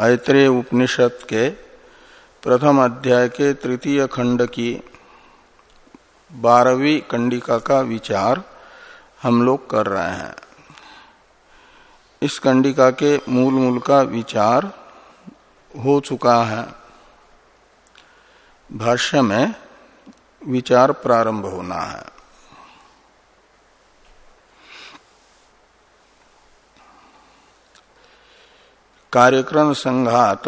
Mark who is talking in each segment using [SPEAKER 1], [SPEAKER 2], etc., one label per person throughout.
[SPEAKER 1] ऐत्रेय उपनिषद के प्रथम अध्याय के तृतीय खंड की बारहवीं कंडिका का विचार हम लोग कर रहे हैं। इस कंडिका के मूल मूल का विचार हो चुका है। भाष्य में विचार प्रारंभ होना है। कार्यक्रम संघात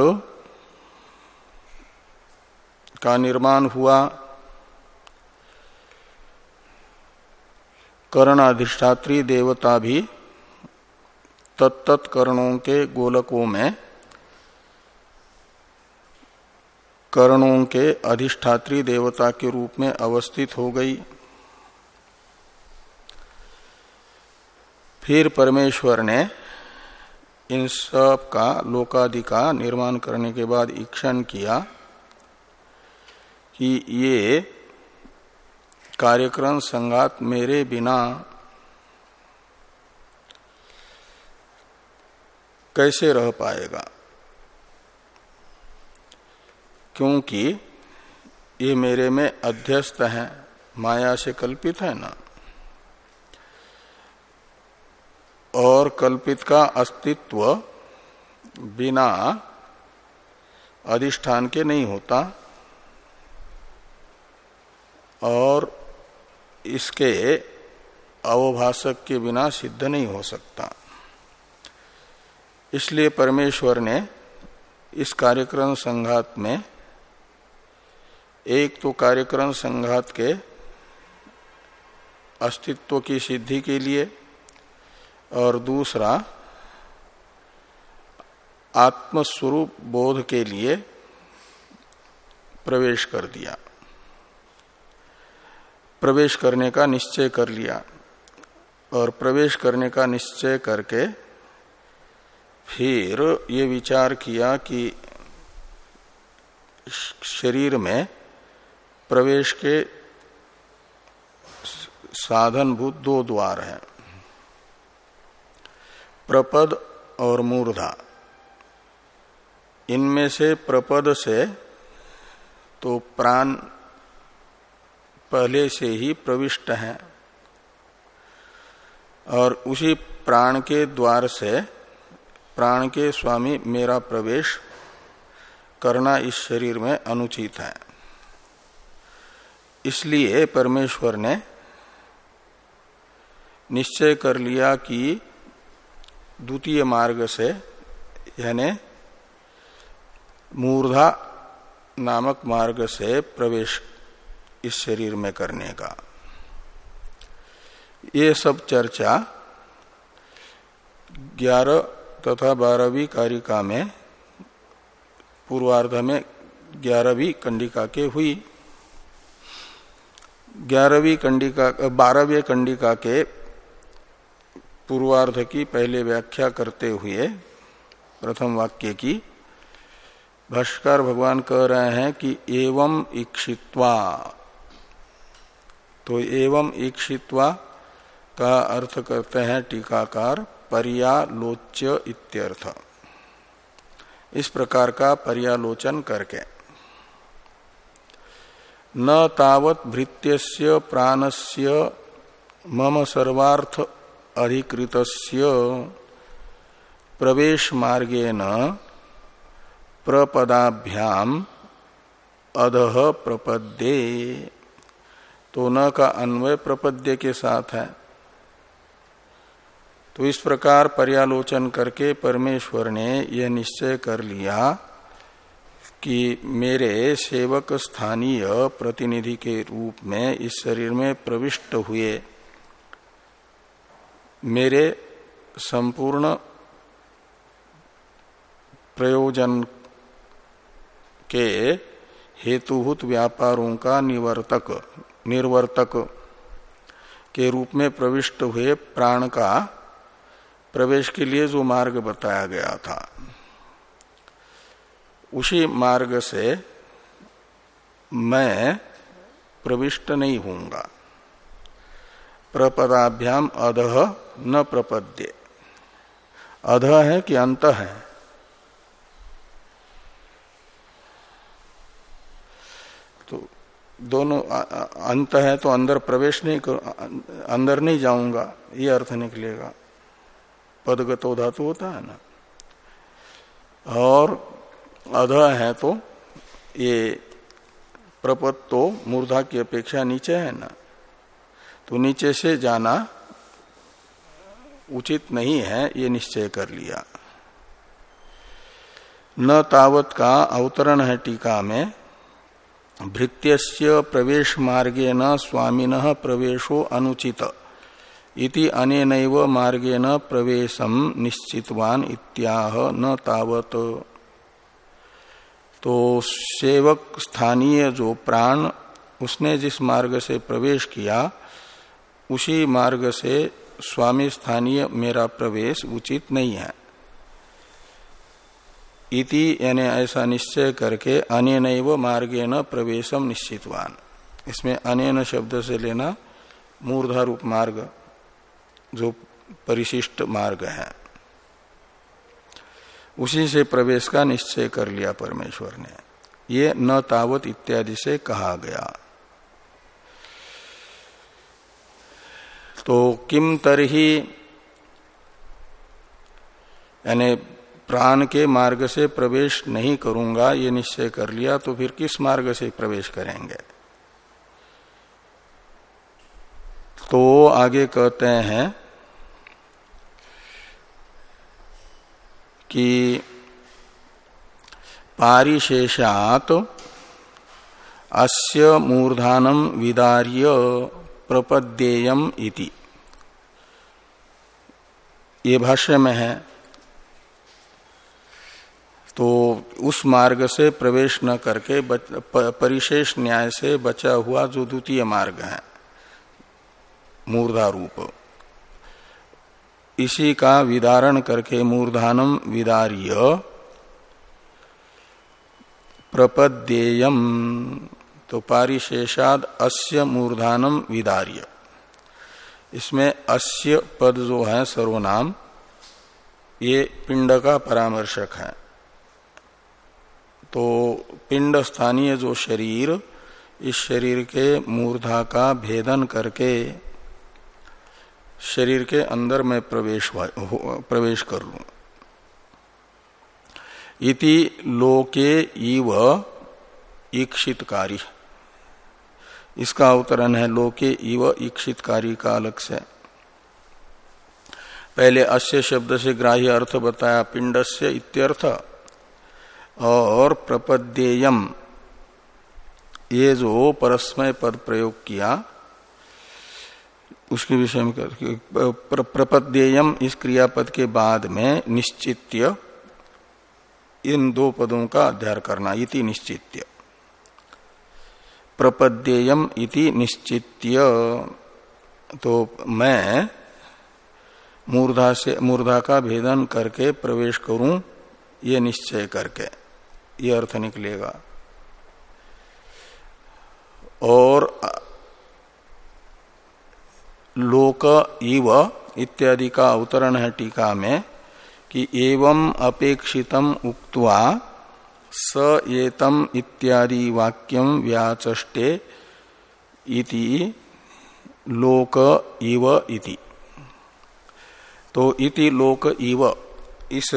[SPEAKER 1] का निर्माण हुआ। कर्ण अधिष्ठात्री देवता भी तत्त कर्णों के गोलकों में, कर्णों के अधिष्ठात्री देवता के रूप में अवस्थित हो गई। फिर परमेश्वर ने इन सब का लोकादि का निर्माण करने के बाद ईक्षण किया कि ये कार्यक्रम संगात मेरे बिना कैसे रह पाएगा? क्योंकि ये मेरे में अध्यस्त है, माया से कल्पित है ना। और कल्पित का अस्तित्व बिना अधिष्ठान के नहीं होता। और इसके अवभाषक के बिना सिद्ध नहीं हो सकता। इसलिए परमेश्वर ने इस कार्यक्रम संघात में, एक तो कार्यक्रम संघात के अस्तित्व की सिद्धि के लिए और दूसरा, आत्मस्वरूप बोध के लिए प्रवेश कर दिया। प्रवेश करने का निश्चय कर लिया और प्रवेश करने का निश्चय करके फिर ये विचार किया कि शरीर में प्रवेश के साधनभूत दो द्वार हैं। प्रपद और मूर्धा। इनमें से प्रपद से तो प्राण पहले से ही प्रविष्ट है और उसी प्राण के द्वार से प्राण के स्वामी मेरा प्रवेश करना इस शरीर में अनुचित है। इसलिए परमेश्वर ने निश्चय कर लिया कि द्वितीय मार्ग से यानी मूर्धा नामक मार्ग से प्रवेश इस शरीर में करने का। ये सब चर्चा ग्यारह तथा बारहवीं कारिका में, पूर्वार्ध में ग्यारहवीं कंडिका के हुई। ग्यारहवीं कंडिका, बारहवीं कंडिका के पूर्वार्ध की पहले व्याख्या करते हुए, प्रथम वाक्य की, भाष्कर भगवान कह रहे हैं कि एवं इक्षित्वा तो एवं इक्षित्वा का अर्थ करते हैं टीकाकार पर्यालोच्य इत्यर्थ। इस प्रकार का पर्यालोचन करके। न तावत भृत्यस्य प्राणस्य मम सर्वार्थ अधिकृत प्रवेश मार्गेन प्रपदाभ्याम अधह प्रपद्ये। तो न का अन्वय प्रपद्य के साथ है। तो इस प्रकार पर्यालोचन करके परमेश्वर ने यह निश्चय कर लिया कि मेरे सेवक स्थानीय प्रतिनिधि के रूप में इस शरीर में प्रविष्ट हुए। मेरे संपूर्ण प्रयोजन के हेतुभूत व्यापारों का निवर्तक, निर्वर्तक के रूप में प्रविष्ट हुए प्राण का प्रवेश के लिए जो मार्ग बताया गया था, उसी मार्ग से मैं प्रविष्ट नहीं हूँगा प्रपदाभ्याम अध न प्रपद्य। अध है कि अंत है। तो दोनों अंत है तो अंदर प्रवेश नहीं कर अंदर नहीं जाऊँगा, ये अर्थ निकलेगा। पदगतो धातु होता है ना। और अध है तो ये प्रपद तो मूर्धा की अपेक्षा नीचे है ना। तो नीचे से जाना उचित नहीं है, ये निश्चय कर लिया। न तावत का अवतरण है टीका में भृत्य प्रवेश मार्गे न स्वामीन प्रवेशो अनुचित, इति अनेन मार्गेण प्रवेशम निश्चितवान इत्याह न तावत। तो सेवक स्थानीय जो प्राण, उसने जिस मार्ग से प्रवेश किया उसी मार्ग से स्वामी स्थानीय मेरा प्रवेश उचित नहीं है। इति यानी ऐसा निश्चय करके अनेन मार्गे न प्रवेशम निश्चितवान। इसमें अनेन शब्द से लेना मूर्धारूप मार्ग, जो परिशिष्ट मार्ग है। उसी से प्रवेश का निश्चय कर लिया परमेश्वर ने। ये न तावत इत्यादि से कहा गया। तो किम तरही, यानी प्राण के मार्ग से प्रवेश नहीं करूँगा, ये निश्चय कर लिया तो फिर किस मार्ग से प्रवेश करेंगे? तो आगे कहते हैं कि पारिशेषात अस्य मूर्धानम विदार्य प्रपद्येयम इति। ये भाष्य में है तो उस मार्ग से प्रवेश न करके परिशेष न्याय से बचा हुआ जो द्वितीय मार्ग है मूर्धा रूप इसी का विदारण करके मूर्धानम विदार्य प्रपद्येयम। तो पारिशेषाद अस्य मूर्धानम विदार्य। इसमें अस्य पद जो है सर्वनाम, ये पिंड का परामर्शक है। तो पिंड स्थानीय जो शरीर, इस शरीर के मूर्धा का भेदन करके शरीर के अंदर में प्रवेश प्रवेश कर लू। इति लोके इव ईक्षितकारी। इसका अवतरण है लोके इव ईक्षितकारी का अलग से। पहले अस्य शब्द से ग्राह्य अर्थ बताया, पिंडस्य इत्यर्थ, और प्रपद्येयम, ये जो परस्मय पद प्रयोग किया, उसके विषय में प्रपद्येयम इस क्रियापद के बाद में निश्चित्य इन दो पदों का अध्ययन करना, इति निश्चित्य। प्रपद्येयम इति निश्चित्य। तो मैं मूर्धा से मूर्धा का भेदन करके प्रवेश करूँ, ये निश्चय करके, ये अर्थ निकलेगा। और लोक इव इत्यादि का अवतरण है टीका में कि एवं अपेक्षितम उक्त्वा स एतम इत्यादि वाक्यम व्याचष्टे इति लोक इव इति। तो इति लोक इव इस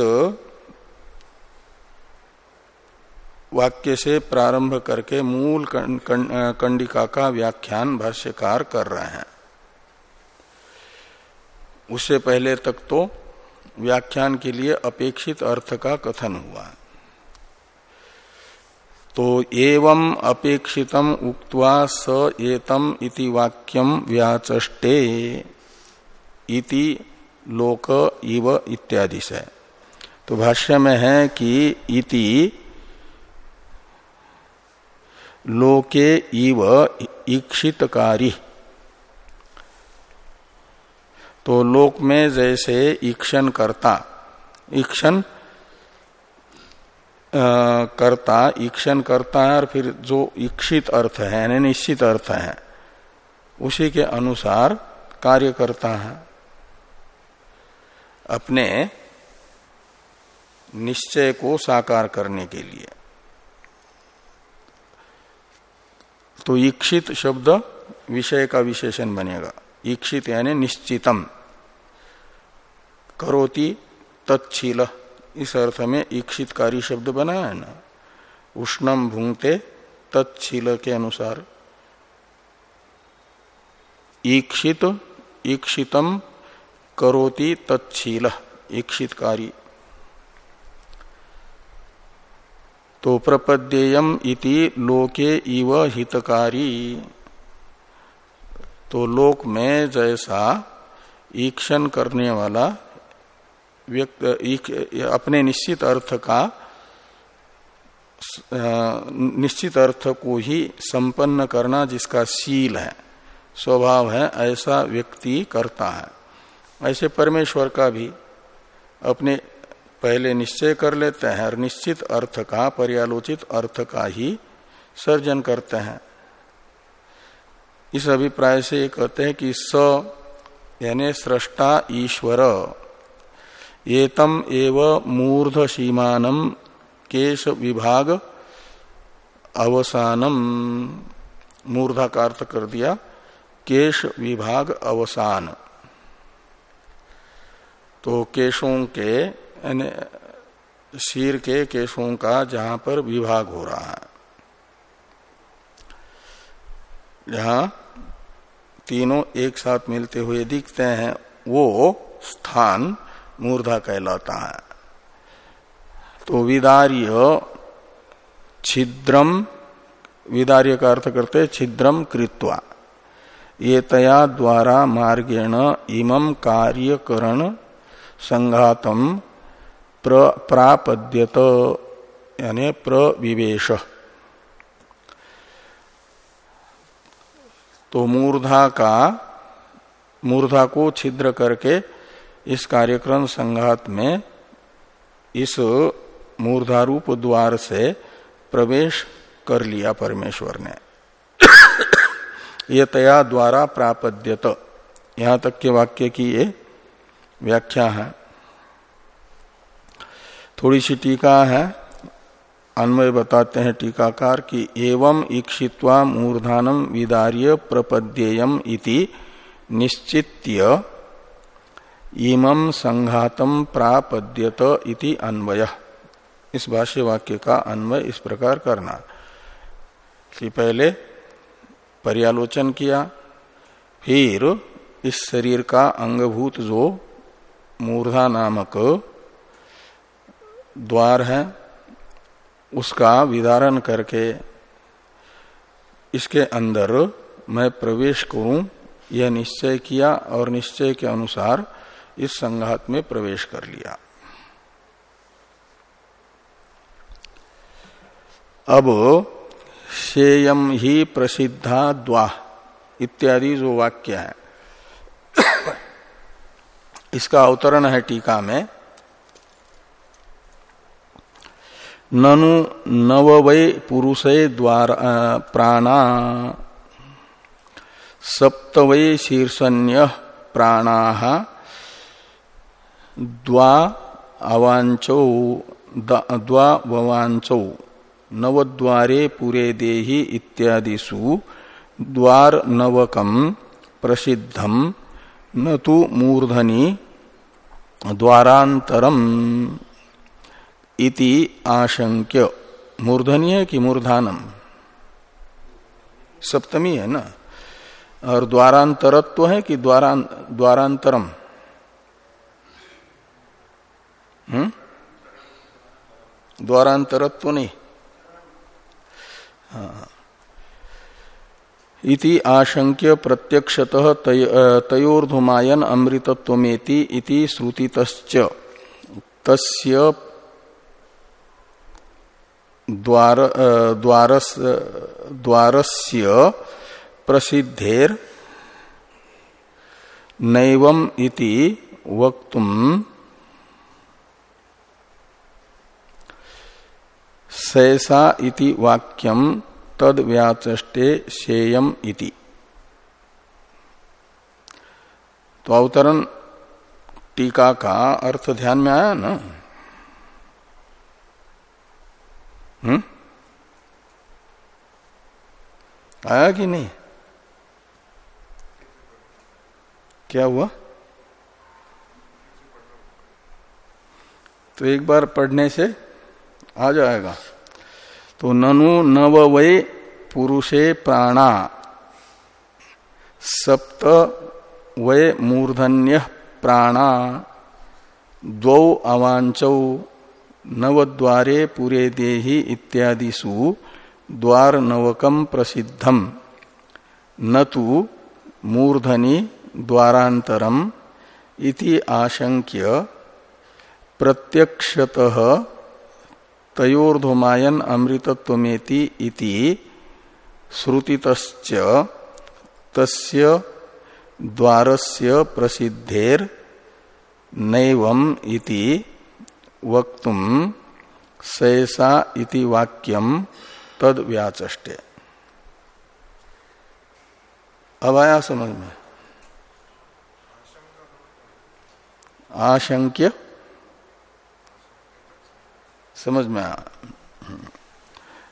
[SPEAKER 1] वाक्य से प्रारंभ करके मूल कंडिका का व्याख्यान भाष्यकार कर रहे हैं। उससे पहले तक तो व्याख्यान के लिए अपेक्षित अर्थ का कथन हुआ। तो एवं अपेक्षितम उक्त्वा स एतम इति वाक्यम व्याचष्टे इति लोक इव इत्यादि से। तो भाष्य में है कि इति लोके इव ईक्षितकारी। तो लोक में जैसे ईक्षण करता ईक्षण करता, ईक्षण करता है और फिर जो इच्छित अर्थ है, यानी निश्चित अर्थ है, उसी के अनुसार कार्य करता है। अपने निश्चय को साकार करने के लिए। तो ईक्षित शब्द विषय का विशेषण बनेगा। ईक्षित यानी निश्चितम। करोति तत्शील इस अर्थ में ईक्षितकारी शब्द बना है ना। उष्णम भूंगते तत्शील के अनुसार। ईक्षित, ईक्षितम करोति तत्शील ईक्षितकारी। तो प्रपद्येयम इति लोके इव हितकारी। तो लोक में जैसा ईक्षण करने वाला व्यक्त अपने निश्चित अर्थ का निश्चित अर्थ को ही संपन्न करना जिसका शील है, स्वभाव है, ऐसा व्यक्ति करता है। ऐसे परमेश्वर का भी अपने पहले निश्चय कर लेते हैं और निश्चित अर्थ का, पर्यालोचित अर्थ का ही सर्जन करते हैं। इस अभिप्राय से कहते हैं कि स यानी सृष्टा ईश्वर। एतम एव मूर्ध सीमानम केश विभाग अवसानम। मूर्धा का अर्थ कर दिया केश विभाग अवसान। तो केशों के शीर के केशों का जहाँ पर विभाग हो रहा है। जहाँ तीनों एक साथ मिलते हुए दिखते हैं। वो स्थान मूर्धा कहलाता है। तो विदार्य छिद्रम, विदार्य का अर्थ करते छिद्रम कृत्वा। ये तया द्वारा मार्गेण इमं कार्यकरण संघातम प्र, प्रापद्यत, यानी प्रविवेश। तो मूर्धा का, मूर्धा को छिद्र करके इस कार्यक्रम संघात में इस मूर्धारूप द्वार से प्रवेश कर लिया परमेश्वर ने। ये तया द्वारा प्रापद्यत। यहाँ तक के वाक्य की ये व्याख्या है। थोड़ी सी टीका है। अन्वय बताते हैं टीकाकार कि एवं ईक्षित्वा मूर्धानम विदार्य प्रपद्येयम इति निश्चित्य इमं संघातम प्रापद्यत इति अन्वय। इस भाष्य वाक्य का अन्वय इस प्रकार करना। कि पहले पर्यालोचन किया, फिर इस शरीर का अंगभूत जो मूर्धा नामक द्वार है, उसका विदारण करके इसके अंदर मैं प्रवेश करूँ, यह निश्चय किया और निश्चय के अनुसार इस संघात में प्रवेश कर लिया। अब शेयम ही प्रसिद्धा द्वा, इत्यादि जो वाक्य है। इसका अवतरण है टीका में। ननु नव वै पुरुषे द्वार प्राणा सप्त वै शीर्षण्य प्राणा। द्वा अवांचौ द्वा ववांचौ नवद्वारे पुरे देहि इत्यादिषु, द्वार नवकम प्रसिद्धम न तो मूर्धनि द्वारांतरम इति आशंक्य मूर्धनी है कि मूर्धानम सप्तमी है ना? और द्वारांतरत्व है कि द्वारा द्वारांतरम? हम्म? द्वारांतरत्व नहीं हाँ। इति आशंक्य प्रत्यक्षतः तयोर्धुमायन अमृतत्वमेति इति श्रुतितश्च। तस्य द्वार द्वारस, द्वारस्य प्रसिद्धेर नैवम इति वक्तुम सैसा इति वाक्यम तद व्याचे शेयम इति। तो अवतरण टीका का अर्थ ध्यान में आया ना? हम्म? आया कि नहीं? क्या हुआ? तो एक बार पढ़ने से आ जाएगा। तो ननु नव वै पुरुषे प्राणा। सप्त वै मूर्धन्य प्राणा। द्वौ अवांचौ नवद्वारे पुरे देहि इत्यादिषु द्वार नवकम प्रसिद्धम। न तो मूर्धनि द्वारांतरम इति आशंक्य प्रत्यक्षत तयोर्धुमायन अमृतत्वमेति इति श्रुतितश्च तस्य द्वारस्य प्रसिद्धेर नैवम इति वक्तुम सैसा इति वाक्यम तद व्याचे अब आया समझ में? आशंक्य? समझ में आ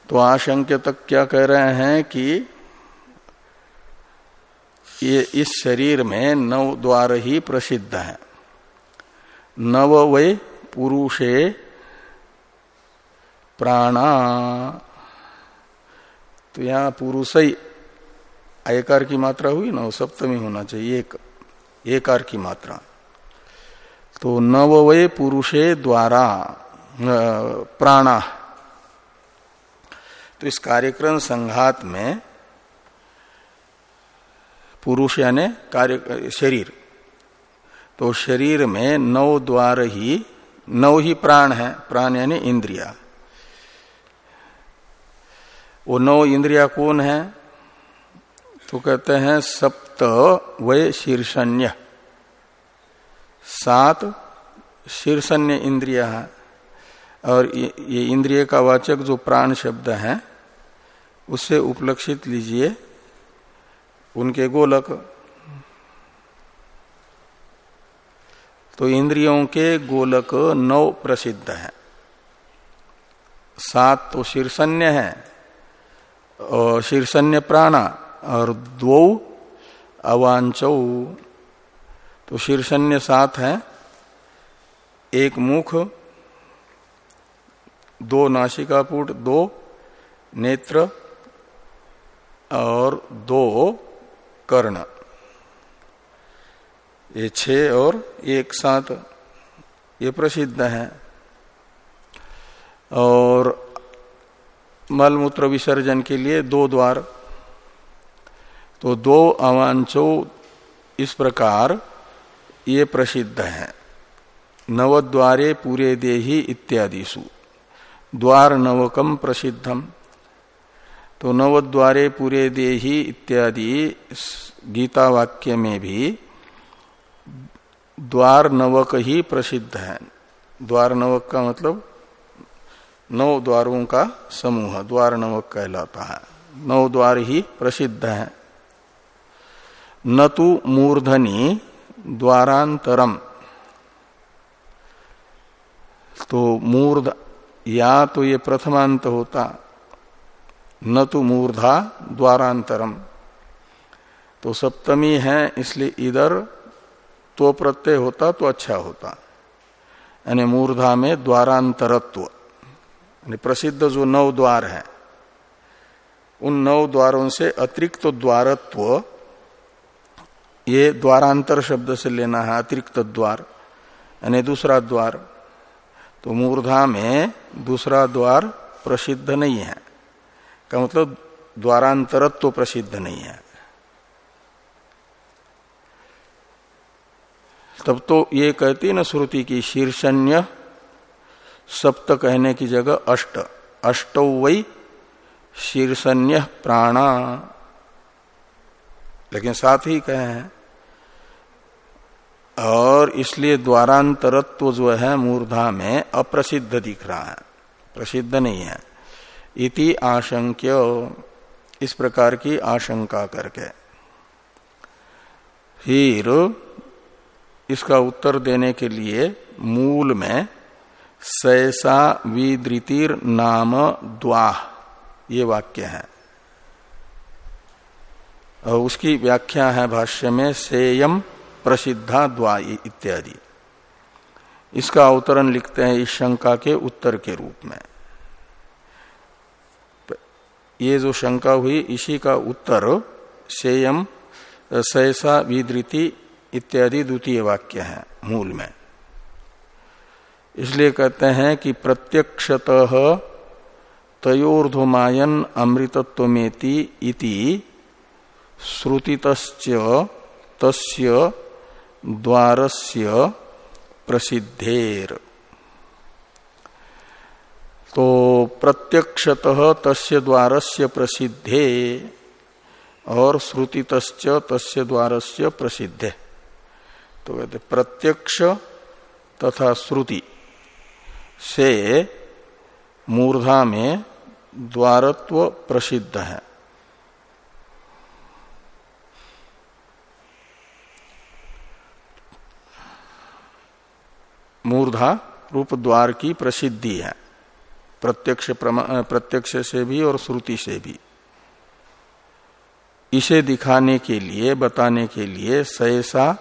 [SPEAKER 1] तो आशंक्य तक क्या कह रहे हैं कि ये इस शरीर में नव द्वार ही प्रसिद्ध है। नव वे पुरुषे प्राणा। तो यहाँ पुरुष ही आयकार की मात्रा हुई ना सप्तमी होना चाहिए, एक, एकार की मात्रा। तो नव वे पुरुषे द्वारा प्राणा। तो इस कार्यक्रम संघात में पुरुष यानी कार्य, शरीर। तो शरीर में नौ द्वार ही, नौ ही प्राण है। प्राण यानी इंद्रिया। वो नौ इंद्रिया कौन है? तो कहते हैं सप्त वय शीर्षण्य सात शीर्षण्य इंद्रिया है। और ये इंद्रिय का वाचक जो प्राण शब्द है उससे उपलक्षित लीजिए। उनके गोलक। तो इंद्रियों के गोलक नौ प्रसिद्ध है। सात तो शीर्षण्य है, और शीर्षण्य प्राणा, और द्वौ अवांचौ तो शीर्षण्य सात है, एक मुख दो नासिकापुट दो नेत्र और दो कर्ण। ये छ और एक साथ ये प्रसिद्ध है। और मलमूत्र विसर्जन के लिए दो द्वार। तो दो अवांचो इस प्रकार ये प्रसिद्ध है। नवद्वारे पूरे देही इत्यादिशु द्वार नवकम प्रसिद्धम तो नवद्वारे पूरे देही इत्यादि गीता वाक्य में भी द्वार नवक ही प्रसिद्ध है। द्वार नवक का मतलब नौ द्वारों का समूह द्वार नवक कहलाता है। नौ द्वार ही प्रसिद्ध है। न तो मूर्धनी द्वारांतरम। तो मूर्ध या तो ये प्रथमांत होता, न तो मूर्धा द्वारांतरम। तो सप्तमी है, इसलिए इधर तो प्रत्यय होता तो अच्छा होता। यानी मूर्धा में द्वारांतरत्व, यानी प्रसिद्ध जो नव द्वार है, उन नव द्वारों से अतिरिक्त द्वारत्व, ये द्वारांतर शब्द से लेना है, अतिरिक्त द्वार, यानी दूसरा द्वार। तो मूर्धा में दूसरा द्वार प्रसिद्ध नहीं है। का मतलब द्वारांतरत्व तो प्रसिद्ध नहीं है। तब तो ये कहती ना श्रुति की शीर्षण्य सप्त कहने की जगह अष्ट। अष्टौ वही शीर्षण्य प्राणा। लेकिन साथ ही कहे हैं और इसलिए द्वारांतरत्व जो है मूर्धा में अप्रसिद्ध दिख रहा है। प्रसिद्ध नहीं है। इति आशंक्य, इस प्रकार की आशंका करके। फिर इसका उत्तर देने के लिए मूल में सैसा विदृतिर नाम द्वाह, ये वाक्य है। और उसकी व्याख्या है भाष्य में, सेयम प्रसिद्धा द्वा इत्यादि। इसका अवतरण लिखते हैं इस शंका के उत्तर के रूप में। ये जो शंका हुई, इसी का उत्तर सेयम सहसा विदृति इत्यादि द्वितीय वाक्य है मूल में। इसलिए कहते हैं कि प्रत्यक्षत तयोर्धमायन अमृतत्वमेति इति श्रुतित तस्य द्वारस्य प्रसिद्धेर। तो प्रत्यक्षतः तस्य द्वारस्य प्रसिद्धे और श्रुतित तस्य द्वारस्य प्रसिद्धे। तो कहते प्रत्यक्ष तथा श्रुति से मूर्धा में द्वारत्व प्रसिद्ध है। मूर्धा रूप द्वार की प्रसिद्धि है। प्रत्यक्ष प्रत्यक्ष से भी और श्रुति से भी। इसे दिखाने के लिए, बताने के लिए सहसा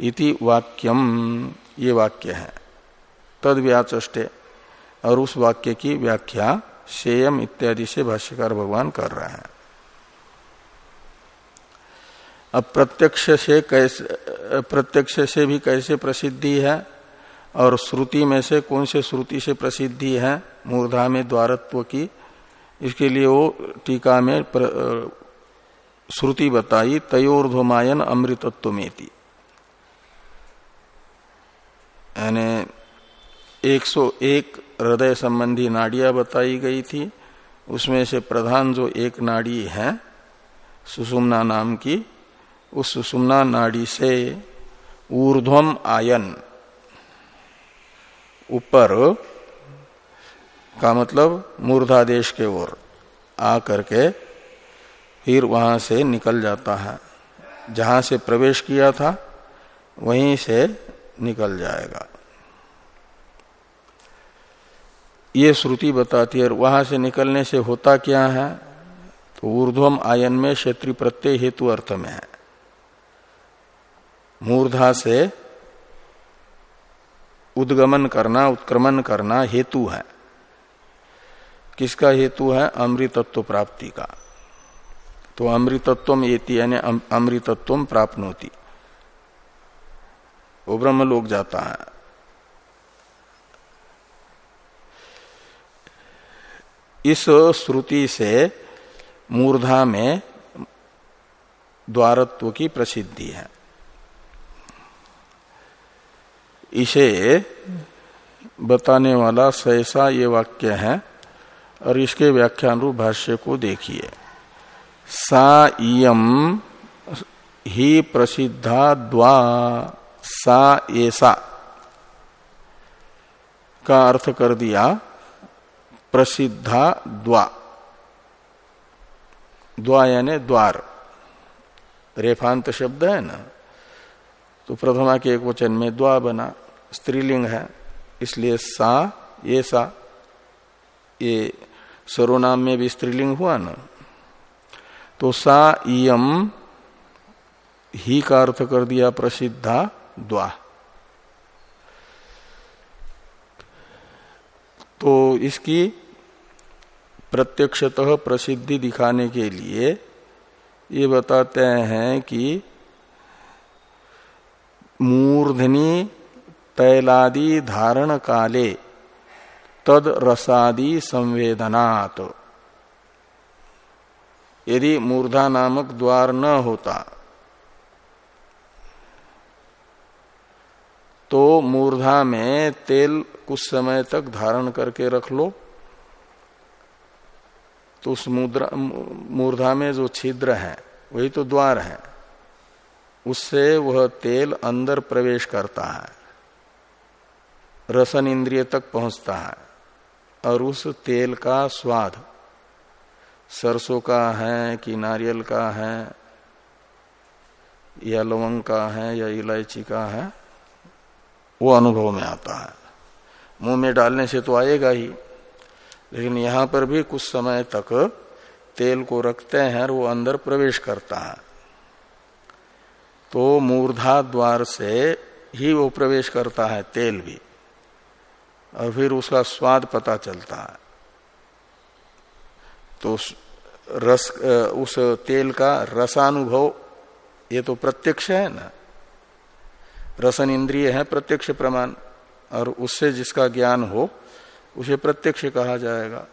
[SPEAKER 1] इति वाक्यम, ये वाक्य है। तद व्याचे और उस वाक्य की व्याख्या सेयम इत्यादि से भाष्यकार भगवान कर रहे हैं। अब प्रत्यक्ष से कैसे प्रत्यक्ष से भी कैसे प्रसिद्धि है? और श्रुति में से कौन से श्रुति से प्रसिद्धि है? मूर्धा में द्वारत्व की। इसके लिए वो टीका में श्रुति बताई तयोर्धमायन अमृतत्व में यानी 101 हृदय संबंधी नाड़ियाँ बताई गई थी। उसमें से प्रधान जो एक नाड़ी है, सुषुम्ना नाम की, उस सुषुम्ना नाड़ी से ऊर्ध्वम आयन ऊपर, का मतलब मूर्धादेश के ओर आ करके फिर वहाँ से निकल जाता है। जहाँ से प्रवेश किया था, वहीं से निकल जाएगा। ये श्रुति बताती है वहाँ से निकलने से होता क्या है? तो ऊर्ध्वम आयन में क्षेत्रीय प्रत्यय हेतु अर्थ में है। मूर्धा से उद्गमन करना, उत्क्रमण करना हेतु है। किसका हेतु है? अमृतत्व प्राप्ति का। तो अमृतत्व यानी अमृतत्व प्राप्त होती वो ब्रह्म लोग जाता है। इस श्रुति से मूर्धा में द्वारत्व की प्रसिद्धि है। इसे बताने वाला सहसा ये वाक्य है और इसके व्याख्यान रूप भाष्य को देखिए। सा इम ही प्रसिद्धा द्वा सा ऐसा का अर्थ कर दिया, प्रसिद्धा द्वा। द्वा यानी द्वार। रेफांत शब्द है ना? तो प्रथमा के एक वचन में द्वा बना। स्त्रीलिंग है, इसलिए सा, ये सा, ये सर्वनाम में भी स्त्रीलिंग हुआ ना। तो सा इम ही का अर्थ कर दिया प्रसिद्धा द्वा। तो इसकी प्रत्यक्षतः प्रसिद्धि दिखाने के लिए ये बताते हैं कि मूर्धनी तैलादि धारण काले, तद रसादि संवेदनात्। यदि मूर्धा नामक द्वार न होता तो मूर्धा में तेल कुछ समय तक धारण करके रख लो। तो उस मूर्धा में जो छिद्र है, वही तो द्वार है। उससे वह तेल अंदर प्रवेश करता है। रसन इंद्रिय तक पहुँचता है, और उस तेल का स्वाद, सरसों का है कि नारियल का है, या लवंग का है, या इलायची का है, वो अनुभव में आता है। मुँह में डालने से तो आएगा ही, लेकिन यहाँ पर भी कुछ समय तक तेल को रखते हैं और वो अंदर प्रवेश करता है। तो मूर्धा द्वार से ही वो प्रवेश करता है, तेल भी। और फिर उसका स्वाद पता चलता है। तो रस, उस तेल का रसानुभव, ये तो प्रत्यक्ष है ना? रसन इंद्रिय है प्रत्यक्ष प्रमाण, और उससे जिसका ज्ञान हो, उसे प्रत्यक्ष कहा जाएगा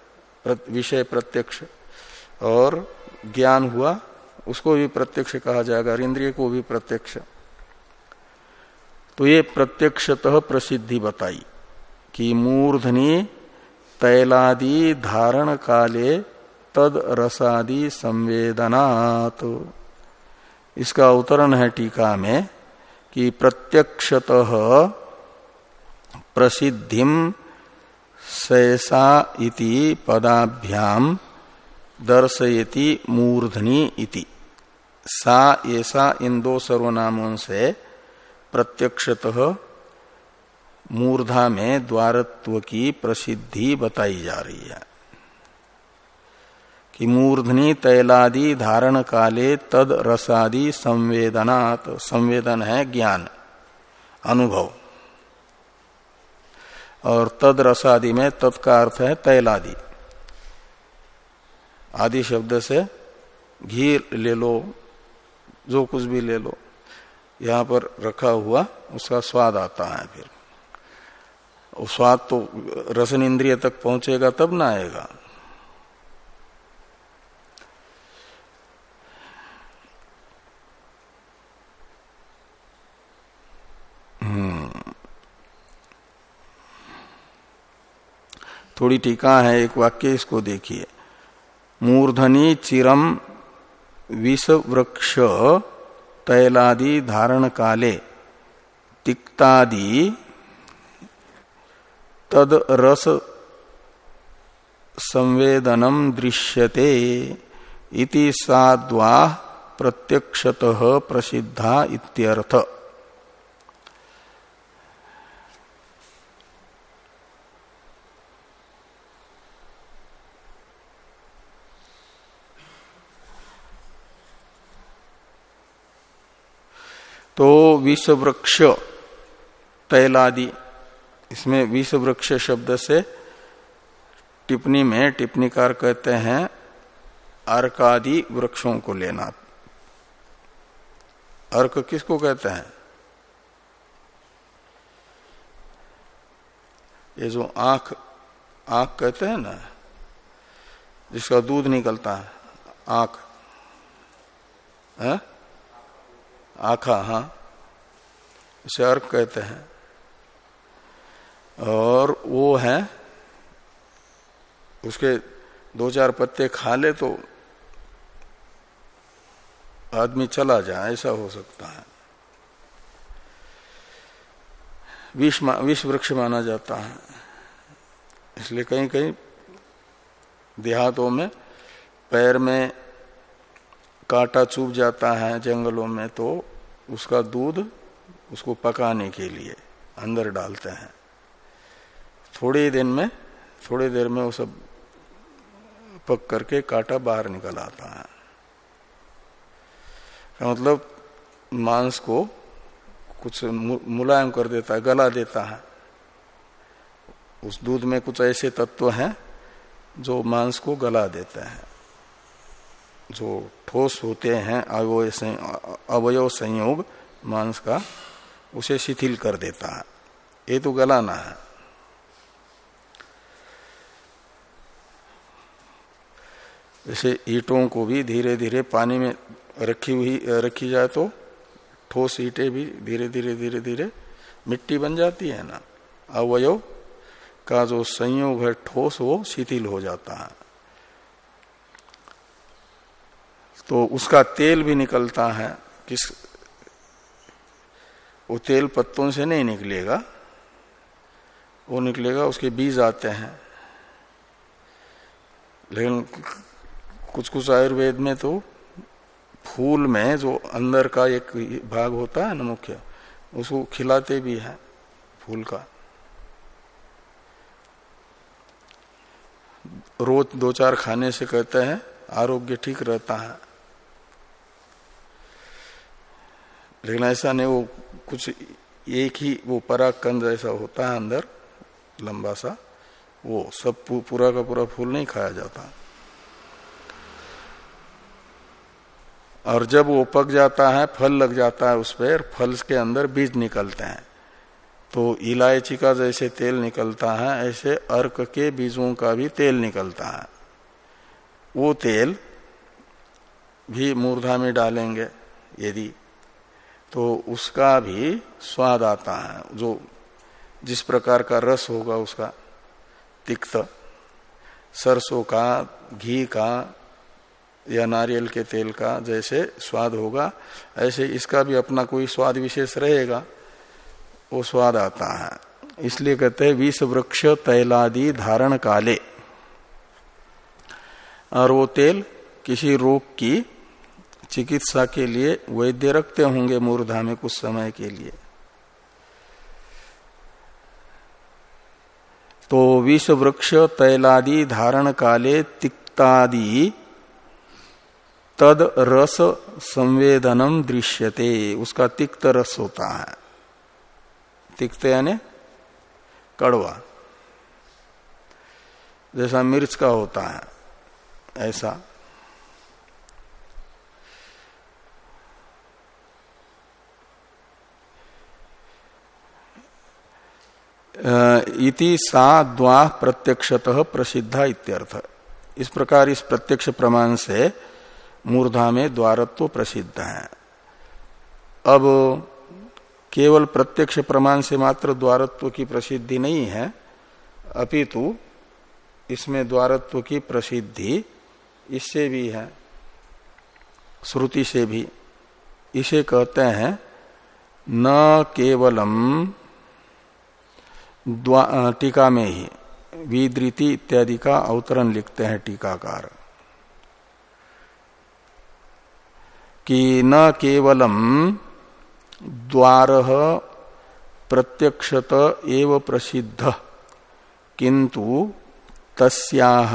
[SPEAKER 1] विषय प्रत्यक्ष। और ज्ञान हुआ, उसको भी प्रत्यक्ष कहा जाएगा, और इंद्रिय को भी प्रत्यक्ष। तो ये प्रत्यक्षतः प्रसिद्धि बताई। कि मूर्धनी तैलादि धारण काले तद रसादि संवेदनात्। इसका अवतरण है टीका में कि प्रत्यक्षतः प्रसिद्धि सैसा इति पदाभ्याम दर्शयति मूर्धनी इति। सा ऐसा इन दो सर्वनामों से प्रत्यक्षतः मूर्धा में द्वारत्व की प्रसिद्धि बताई जा रही है कि मूर्धनी, तैलादि, धारण काले, तद रसादि, संवेदनात्, संवेदन है ज्ञान, अनुभव। और तद रसादि में तत्का अर्थ है तैलादि। आदि शब्द से घी ले लो, जो कुछ भी ले लो, यहाँ पर रखा हुआ, उसका स्वाद आता है फिर। स्वाद तो रसन इंद्रिय तक पहुंचेगा, तब ना आएगा। थोड़ी टीका है, एक वाक्य इसको देखिए। मूर्धनी चिरम विष वृक्ष तैलादि धारण काले तिक्तादि तद रस संवेदनम दृश्यते इति साद्वा प्रत्यक्षतः प्रसिद्धा इत्यर्थ। तो विष वृक्ष तैलादि इसमें विष वृक्ष शब्द से टिप्पणी में टिप्पणीकार कहते हैं, अर्कादि वृक्षों को लेना। अर्क किसको कहते हैं? ये जो आँख आँख कहते हैं ना, जिसका दूध निकलता है, आँख। है? आखा हाँ। उसे अर्क कहते हैं। और वो है, उसके दो चार पत्ते खा ले तो आदमी चला जाए, ऐसा हो सकता है। विष विष वृक्ष माना जाता है। इसलिए कहीं कहीं देहातों में पैर में कांटा चुभ जाता है जंगलों में तो उसका दूध उसको पकाने के लिए अंदर डालते हैं। थोड़े दिन में, थोड़ी देर में वो सब पक करके काटा बाहर निकल आता है। मतलब मांस को कुछ मुलायम कर देता है, गला देता है। उस दूध में कुछ ऐसे तत्व हैं जो मांस को गला देते हैं। जो ठोस होते हैं अवयव संयोग मांस का उसे शिथिल कर देता है। ये तो गलाना है। जैसे ईटों को भी धीरे धीरे पानी में रखी हुई रखी जाए तो ठोस ईटे भी धीरे धीरे धीरे धीरे मिट्टी बन जाती है ना। अवयव का जो संयोग है, ठोस वो शिथिल हो जाता है। तो उसका तेल भी निकलता है, किस वो तेल पत्तों से नहीं निकलेगा। वो निकलेगा, उसके बीज आते हैं। लेकिन कुछ कुछ आयुर्वेद में तो फूल में जो अंदर का एक भाग होता है ना मुख्य, उसको खिलाते भी है फूल का। रोज दो चार खाने से कहते हैं आरोग्य ठीक रहता है। लेकिन ऐसा नहीं, वो कुछ एक ही, वो पराकंद ऐसा होता है अंदर, लंबा सा, वो सब पूरा का पूरा फूल नहीं खाया जाता। और जब वो पक जाता है, फल लग जाता है उस पर, फल के अंदर बीज निकलते हैं। तो इलायची का जैसे तेल निकलता है, ऐसे अर्क के बीजों का भी तेल निकलता है। वो तेल भी मूर्धा में डालेंगे यदि तो उसका भी स्वाद आता है। जो जिस प्रकार का रस होगा उसका, तिक्त, सरसों का, घी का या नारियल के तेल का जैसे स्वाद होगा, ऐसे इसका भी अपना कोई स्वाद विशेष रहेगा, वो स्वाद आता है। इसलिए कहते हैं विष वृक्ष तैलादि धारण काले। और वो तेल किसी रोग की चिकित्सा के लिए वैद्य रखते होंगे मूर्धा में कुछ समय के लिए। तो विष वृक्ष तैलादि धारण काले तिक्तादि तद रस संवेदनम दृश्यते, उसका तिक्त रस होता है। तिक्त यानी कड़वा। जैसा मिर्च का होता है, ऐसा। इति सा द्वा प्रत्यक्षतः प्रसिद्धा इत्यर्थ। इस प्रकार इस प्रत्यक्ष प्रमाण से मूर्धा में द्वारत्व प्रसिद्ध है। अब केवल प्रत्यक्ष प्रमाण से मात्र द्वारत्व की प्रसिद्धि नहीं है, अपितु इसमें द्वारत्व की प्रसिद्धि इससे भी है, श्रुति से भी। इसे कहते हैं, न केवलम टीका में ही विदृति इत्यादि का अवतरण लिखते हैं टीकाकार। कि न केवलम द्वार प्रत्यक्षत एव प्रसिद्ध किंतु तस्याह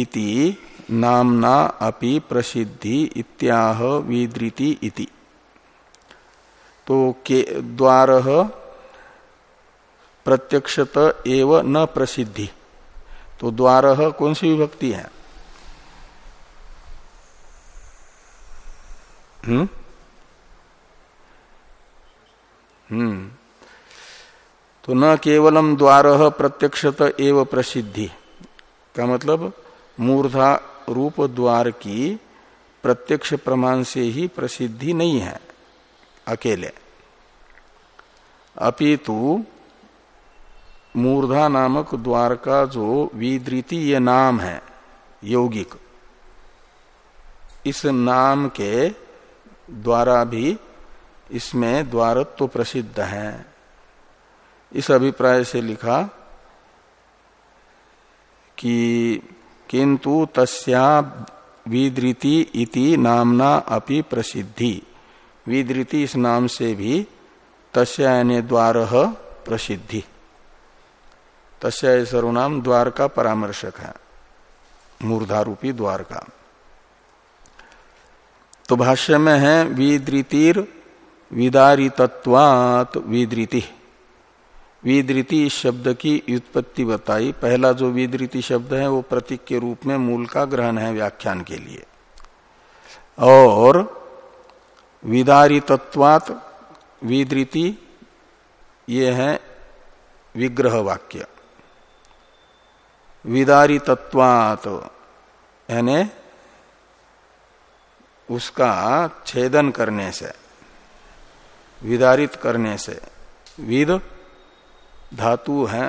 [SPEAKER 1] इति नामना अपि प्रसिद्धि इत्याह विदृति इति। तो के द्वार प्रत्यक्षत एव न प्रसिद्धि। तो द्वार कौन सी विभक्ति है? हम्म हम्म तो न केवलम द्वार प्रत्यक्षत एव प्रसिद्धि। का मतलब मूर्धा रूप द्वार की प्रत्यक्ष प्रमाण से ही प्रसिद्धि नहीं है, अकेले। अपितु, मूर्धा नामक द्वार का जो विदृति ये नाम है, यौगिक, इस नाम के द्वारा भी इसमें द्वारत्व तो प्रसिद्ध है। इस अभिप्राय से लिखा कि किंतु तस्या विदृति इति नामना अपि प्रसिद्धि। विदृति इस नाम से भी तस्यायने द्वार प्रसिद्धि। तस्या सर्वनाम द्वार का परामर्शक है। मूर्धारूपी द्वार का। तो भाष्य में है, विदृतिर विदारितत्वात विदृति। विदृति शब्द की उत्पत्ति बताई। पहला जो विदृति शब्द है, वो प्रतीक के रूप में मूल का ग्रहण है व्याख्यान के लिए। और विदारी तत्वात विदृति, ये है विग्रह वाक्य। विदारी तत्वात यानी उसका छेदन करने से, विदारित करने से, विद धातु है,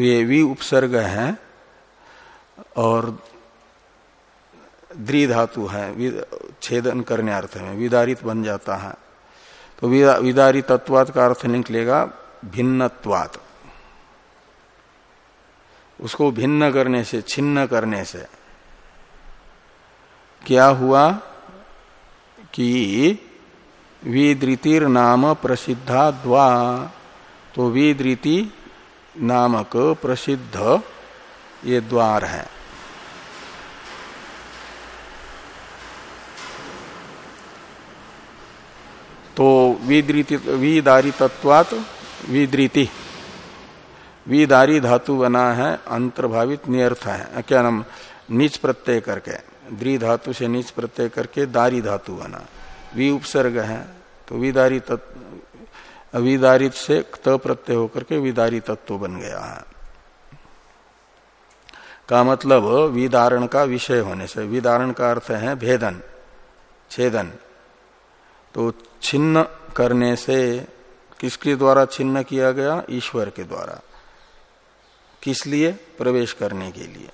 [SPEAKER 1] ये वि उपसर्ग है और द्रि धातु है छेदन करने अर्थ में, विदारित बन जाता है। तो विदारी तत्वात का अर्थ निकलेगा भिन्नत्वात उसको भिन्न करने से, छिन्न करने से क्या हुआ कि विदृतिर नाम प्रसिद्धा द्वा तो विदृति नामक प्रसिद्ध ये द्वार है। तो विदृति, विदारी तत्वात विदृति। विदारी धातु बना है, अंतर्भावित नियर्थ है, क्या नाम? नीच प्रत्यय करके। द्रि धातु से नीच प्रत्यय करके दारी धातु बना। वि उपसर्ग है तो विदारी तत्व विदारित से त प्रत्यय होकर के विदारी तत्व बन गया है। का मतलब विदारण का विषय होने से, विदारण का अर्थ है भेदन, छेदन। तो छिन्न करने से किसके द्वारा छिन्न किया गया? ईश्वर के द्वारा। किस लिए? प्रवेश करने के लिए।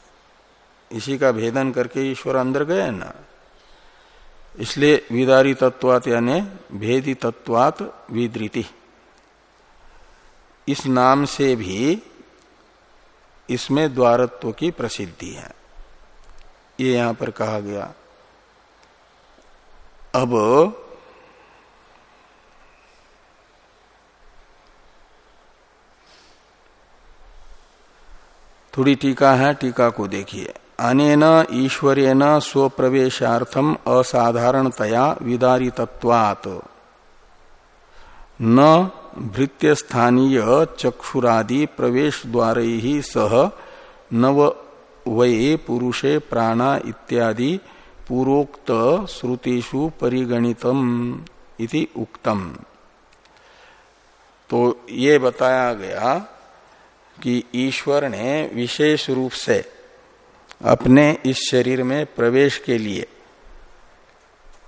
[SPEAKER 1] इसी का भेदन करके ईश्वर अंदर गए ना। इसलिए विदारी तत्वात यानी भेदी तत्वात विदृति। इस नाम से भी इसमें द्वारत्व की प्रसिद्धि है। ये यहाँ पर कहा गया। अब थोड़ी टीका है, टीका को देखिए। अनेन ईश्वरेण स्वप्रवेशार्थम असाधारणतया विदारितत्वात्। न भृत्य स्थानीय चक्षुरादि प्रवेश द्वार ही सह नव वये पुरुषे प्राणा इत्यादि पूर्वोक्त श्रुतिषु परिगणितम इति उक्तम। तो ये बताया गया कि ईश्वर ने विशेष रूप से अपने इस शरीर में प्रवेश के लिए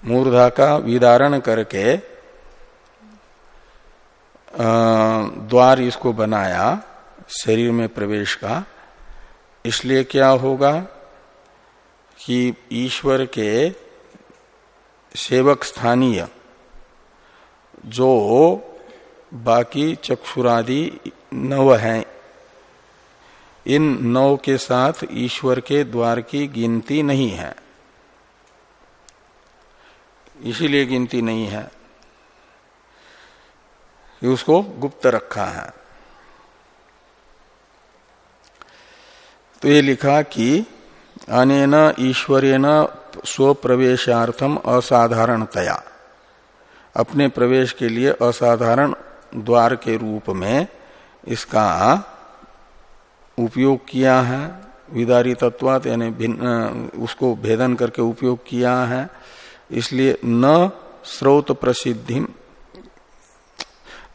[SPEAKER 1] मूर्धा का विदारण करके द्वार इसको बनाया, शरीर में प्रवेश का। इसलिए क्या होगा कि ईश्वर के सेवक स्थानीय जो बाकी चक्षुरादि नव हैं इन नौ के साथ ईश्वर के द्वार की गिनती नहीं है। इसीलिए गिनती नहीं है। कि उसको गुप्त रखा है। तो ये लिखा कि अनेन ईश्वरेन स्वप्रवेशार्थम असाधारणतया। अपने प्रवेश के लिए असाधारण द्वार के रूप में इसका उपयोग किया है, विदारी तत्वात यानी उसको भेदन करके उपयोग किया है, इसलिए न स्रोत प्रसिद्धि,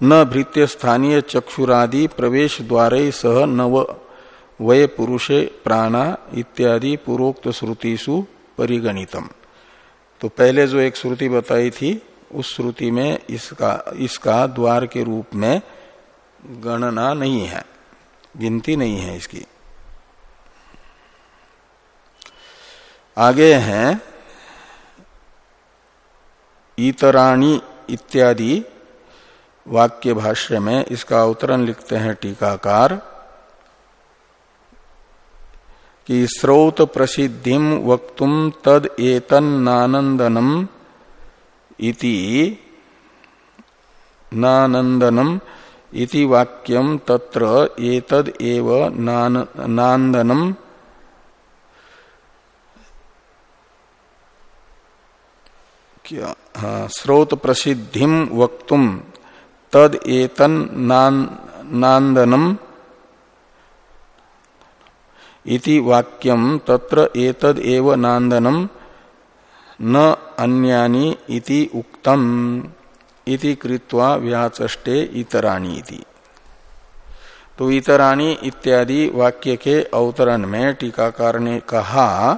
[SPEAKER 1] न भृत्य स्थानीय चक्षुरादि प्रवेश द्वारे सह नव वय पुरुषे प्राणा इत्यादि पूर्वोक्त श्रुतिषु परिगणितम। तो पहले जो एक श्रुति बताई थी, उस श्रुति में इसका इसका द्वार के रूप में गणना नहीं है। गिनती नहीं है इसकी। आगे हैं इतराणी इत्यादि वाक्य भाष्य में इसका अवतरण लिखते हैं टीकाकार, कि स्रोत प्रसिद्धि वक्तुम तद एतन्नानंदनम इति वाक्यम तत्र एतद एव नान, नांदनम क्या? हाँ स्रोत प्रसिद्धिम वक्तुम तद एतन नांदनम इति वाक्यम तत्र एतद एव नांदनम न अन्यानि इति उक्तम। इति कृत्वा व्याचष्टे इतराणी इति। तो इतराणी इत्यादि वाक्य के अवतरण में टीकाकार ने कहा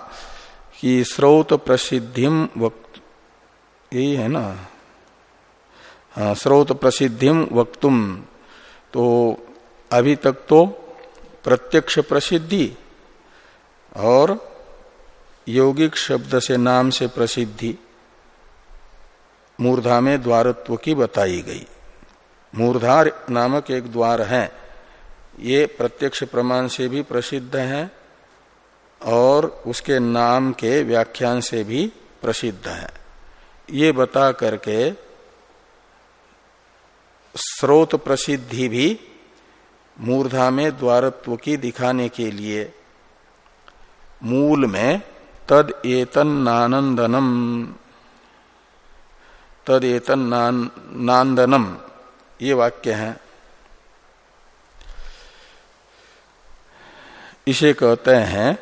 [SPEAKER 1] कि स्रोत प्रसिद्धिम वक्त यही है ना? हाँ स्रोत प्रसिद्धिम वक्तुम तो अभी तक तो प्रत्यक्ष प्रसिद्धि और यौगिक शब्द से नाम से प्रसिद्धि। मूर्धा में द्वारत्व की बताई गई। मूर्धार नामक एक द्वार है। ये प्रत्यक्ष प्रमाण से भी प्रसिद्ध है और उसके नाम के व्याख्यान से भी प्रसिद्ध है। ये बता करके स्रोत प्रसिद्धि भी मूर्धा में द्वारत्व की दिखाने के लिए मूल में तद एतन नानंदनम तदेतन नांदनम। ये वाक्य है। इसे कहते हैं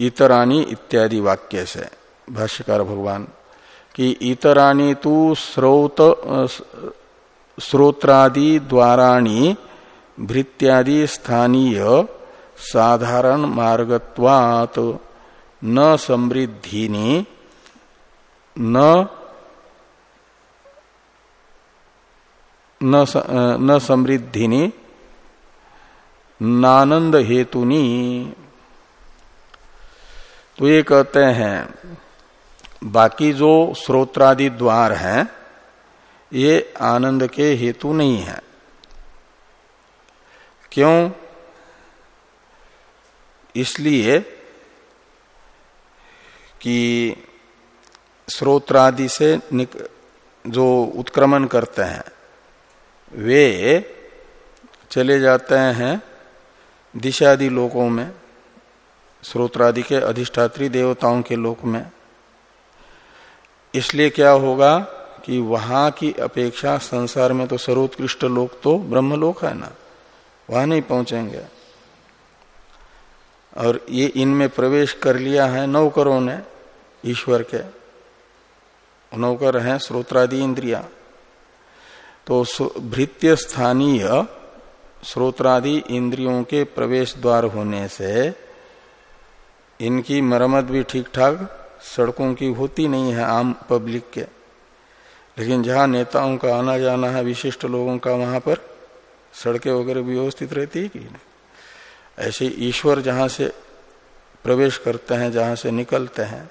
[SPEAKER 1] इतरानी इत्यादि वाक्य से। भाष्यकार भगवान, कि इतरानी तो स्रोत, स्रोत्रादि द्वाराणी भृत्यादि स्थानीय साधारण मार्गत्वात न समृद्धिनी न न समृद्धिनी, नानंद हेतुनी। तो ये कहते हैं, बाकी जो स्रोत्रादि द्वार हैं, ये आनंद के हेतु नहीं है। क्यों? इसलिए कि स्रोत्रादि से जो उत्क्रमण करते हैं, वे चले जाते हैं दिशादि लोकों में, स्रोत्रादि के अधिष्ठात्री देवताओं के लोक में। इसलिए क्या होगा कि वहाँ की अपेक्षा संसार में तो सर्वोत्कृष्ट लोक तो ब्रह्मलोक है ना, वहाँ नहीं पहुँचेंगे। और ये इनमें प्रवेश कर लिया है नौकरों ने, ईश्वर के। नौकर हैं, स्रोत्रादि इंद्रिया। तो भृत्य स्थानीय स्रोत्रादि इंद्रियों के प्रवेश द्वार होने से इनकी मरम्मत भी ठीक ठाक सड़कों की होती नहीं है आम पब्लिक के। लेकिन जहाँ नेताओं का आना जाना है, विशिष्ट लोगों का, वहाँ पर सड़कें वगैरह व्यवस्थित रहती है कि नहीं? ऐसे ईश्वर जहाँ से प्रवेश करते हैं, जहाँ से निकलते हैं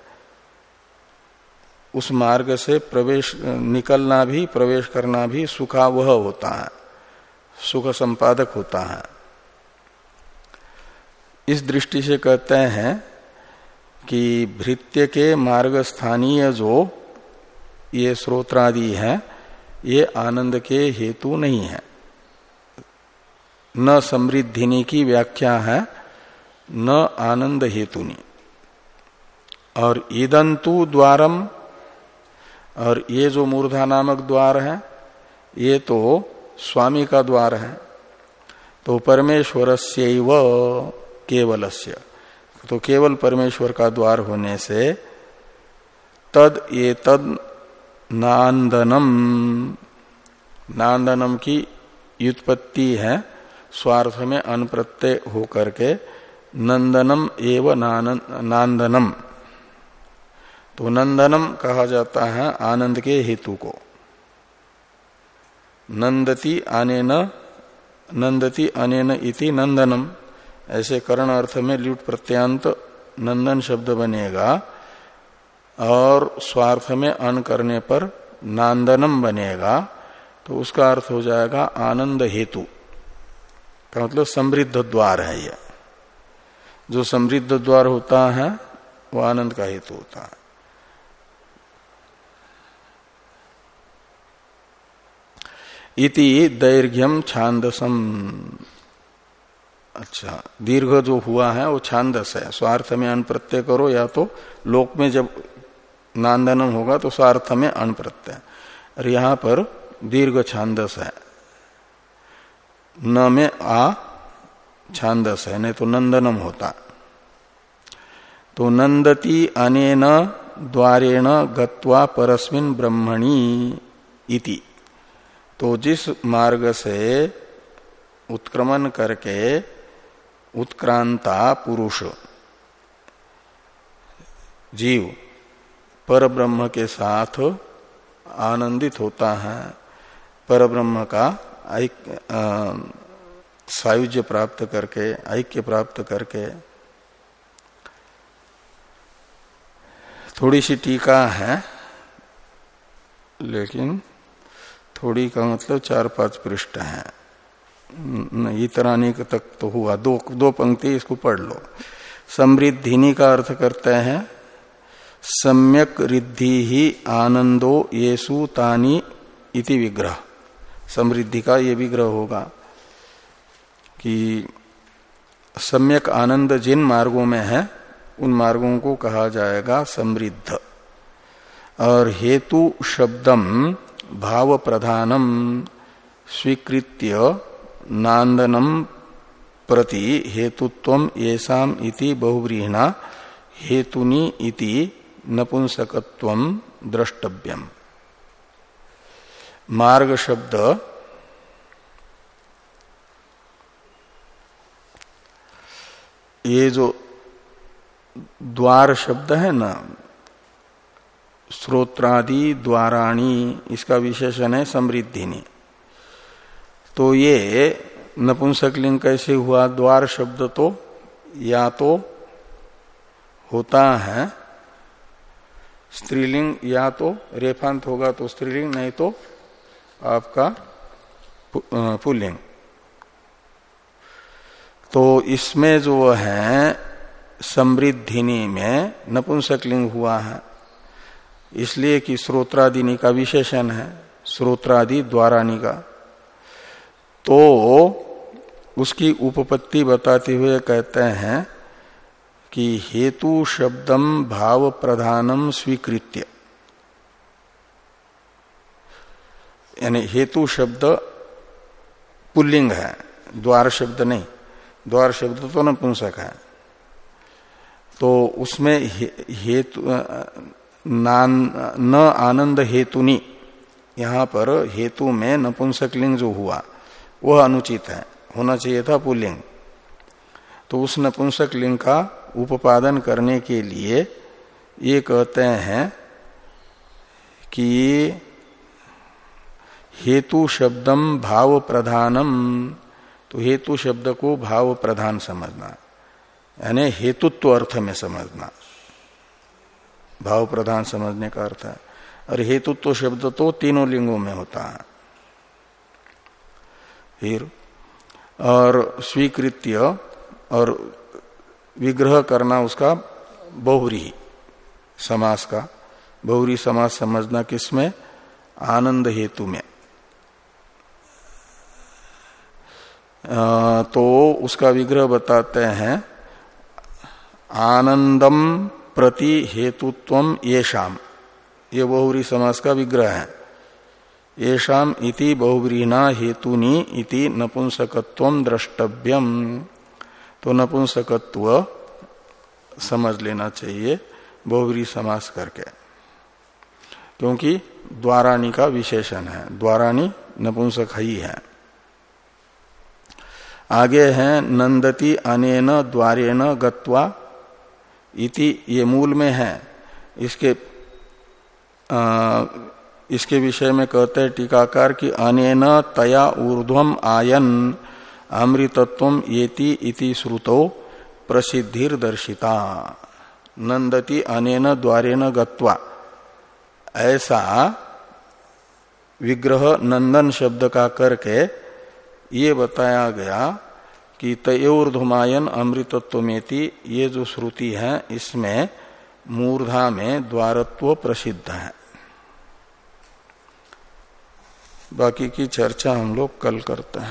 [SPEAKER 1] उस मार्ग से प्रवेश, निकलना भी, प्रवेश करना भी सुखावह होता है, सुख संपादक होता है। इस दृष्टि से कहते हैं कि भृत्य के मार्ग स्थानीय जो ये स्रोत्रादि है, ये आनंद के हेतु नहीं है। न समृद्धिनी की व्याख्या है, न आनंद हेतुनी। और ईदंतु द्वारम और ये जो मूर्धा नामक द्वार है, ये तो स्वामी का द्वार है। तो परमेश्वर से केवलस्य। तो केवल परमेश्वर का द्वार होने से तद ये तद नांदनम। नांदनम की युत्पत्ति है, स्वार्थ में अनप्रत्यय होकर के नंदनम एव नांदनम। तो नंदनम कहा जाता है आनंद के हेतु को। नंदती अनेन नंदती अनेन इति नंदनम। ऐसे करण अर्थ में ल्यूट प्रत्यांत नंदन शब्द बनेगा और स्वार्थ में अन करने पर नांदनम बनेगा तो उसका अर्थ हो जाएगा आनंद हेतु। का मतलब समृद्ध द्वार है यह जो समृद्ध द्वार होता है, वो आनंद का हेतु होता है। इति दैर्घ्यम छांदसम। अच्छा दीर्घ जो हुआ है, वो छांदस है। स्वार्थ में अन प्रत्यय करो, या तो लोक में जब नांदनम होगा तो स्वार्थ में अन प्रत्यय। और यहाँ पर दीर्घ छांदस है। न में आ छांदस है, नहीं तो नंदनम होता। तो नंदती अनेन द्वारेण गत्वा परस्मिन ब्रह्मणी इति। तो जिस मार्ग से उत्क्रमण करके उत्क्रांता पुरुष, जीव पर ब्रह्म के साथ आनंदित होता है पर ब्रह्म का सायुज्य प्राप्त करके, ऐक्य प्राप्त करके। थोड़ी सी टीका है, लेकिन थोड़ी का मतलब चार पाँच पृष्ठ है। इतरानी तक तो हुआ। दो दो पंक्ति इसको पढ़ लो। समृद्धिनी का अर्थ करते हैं, सम्यक रिद्धि ही आनंदो येसु तानी इति विग्रह। समृद्धि का ये विग्रह होगा कि सम्यक आनंद जिन मार्गों में है, उन मार्गों को कहा जाएगा समृद्ध। और हेतु शब्दम भाव प्रधानम स्वीकृत्य नांदनम प्रति हेतुत्व येषाम इति बहुव्रीहिणा, हेतुनि इति नपुंसकत्व द्रष्टव्यम। मार्ग शब्द ये जो द्वार शब्द है ना श्रोत्रादि द्वाराणी, इसका विशेषण है समृद्धिनी। तो ये नपुंसकलिंग कैसे हुआ? द्वार शब्द तो या तो होता है, स्त्रीलिंग या तो रेफांत होगा तो स्त्रीलिंग, नहीं तो आपका पुल्लिंग। तो इसमें जो है, समृद्धिनी में नपुंसकलिंग हुआ है। इसलिए कि स्रोत्रादिनी का विशेषण है स्रोत्रादि द्वारानी का। तो उसकी उपपत्ति बताते हुए कहते हैं कि हेतु शब्दम भाव प्रधानम स्वीकृत्य। यानी हेतु शब्द पुल्लिंग है, द्वार शब्द नहीं, द्वार शब्द तो नपुंसक है। तो उसमें हेतु न आनंद हेतुनी। यहाँ पर हेतु में नपुंसक लिंग जो हुआ, वह अनुचित है। होना चाहिए था पुलिंग तो उस नपुंसक लिंग का उपादन करने के लिए ये कहते हैं कि हेतु शब्दम भाव प्रधानम। तो हेतु शब्द को भाव प्रधान समझना, यानी हेतुत्व अर्थ में समझना। भाव प्रधान समझने का अर्थ है। और हेतुत्व तो शब्द तो तीनों लिंगों में होता है। फिर, और स्वीकृत्य और विग्रह करना उसका बहुरी, समास का। बहुरी समास समझना किसमें? आनंद हेतु में। तो उसका विग्रह बताते हैं, आनंदम प्रति हेतुत्व ये शाम ये बहुवरी समास का विग्रह है। ये शाम इति बहुव्रीना हेतुनी इति नपुंसकत्व द्रष्टव्यम। तो नपुंसकत्व समझ लेना चाहिए बहुवरी समास करके। क्योंकि द्वाराणी का विशेषण है। द्वाराणी नपुंसक ही है। आगे है नंदती अनेन द्वारेण गत्वा इति ये मूल में है। इसके आ, इसके विषय में कहते हैं टीकाकार कि अनेन तया ऊर्ध्वम आयन अमृतत्व येति इति श्रुतो प्रसिद्धिर दर्शिता नंदती अनेन गत्वा। ऐसा विग्रह नंदन शब्द का करके ये बताया गया कि तयोर्धुमायन अमृतत्वमेति ये जो श्रुति है, इसमें मूर्धा में द्वारत्व प्रसिद्ध है। बाकी की चर्चा हम लोग कल करते हैं।